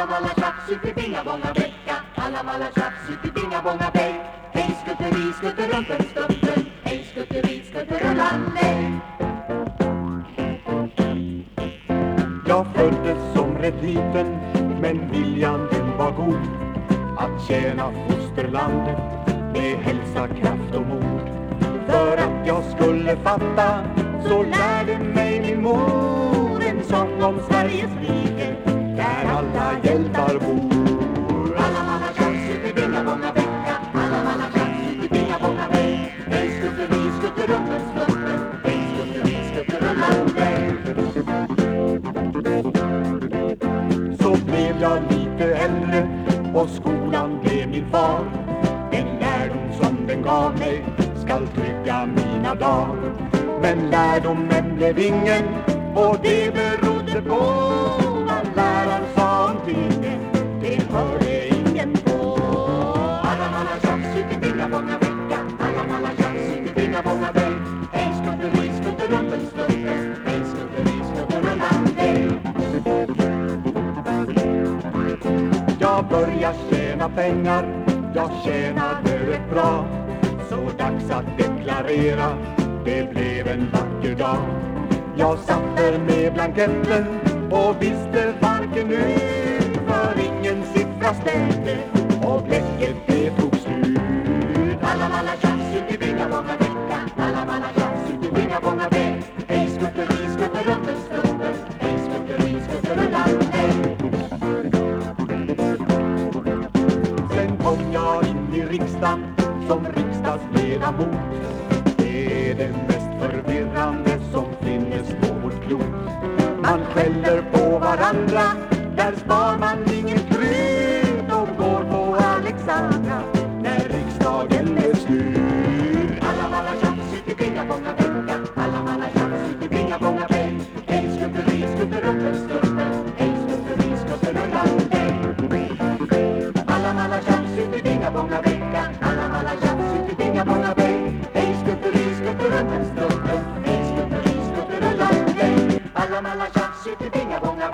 Alla malla tjack, superdingabonga vecka Alla malla tjack, superdingabonga bäck. Hej skutteri, skutterumpen stumpen Hej skutteri, skutterullande Jag föddes som rätt liten men viljan den var god. Att tjäna fosterlandet med hälsa, kraft och mod. För att jag skulle fatta så lärde mig min mor. Så blev jag lite äldre och skolan blev min far. En lärdom som den gav mig skall trygga mina dagar. Men lärdomen blev ingen och det berodde på Jag tjäna pengar, jag tjänade rätt bra. Så dags att deklarera, det blev en vacker dag. Jag satt där med blanketten och visste vad riksdagen som riksdagsledamot. Det är det mest förvirrande som finnes på vårt klot. Man skäller på varandra, där spar man liv. Alla malla tjafs, superbingabonga,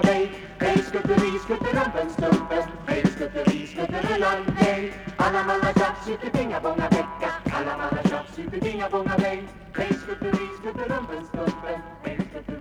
bäng, Hej skutteri, skutterumpen, stumpen, hej skutteri skutterullan, hej! Alla malla tjafs ut i bingabongabäck, hej skutteri skutterumpen stumpen, hej skutteri skutterullan, hej!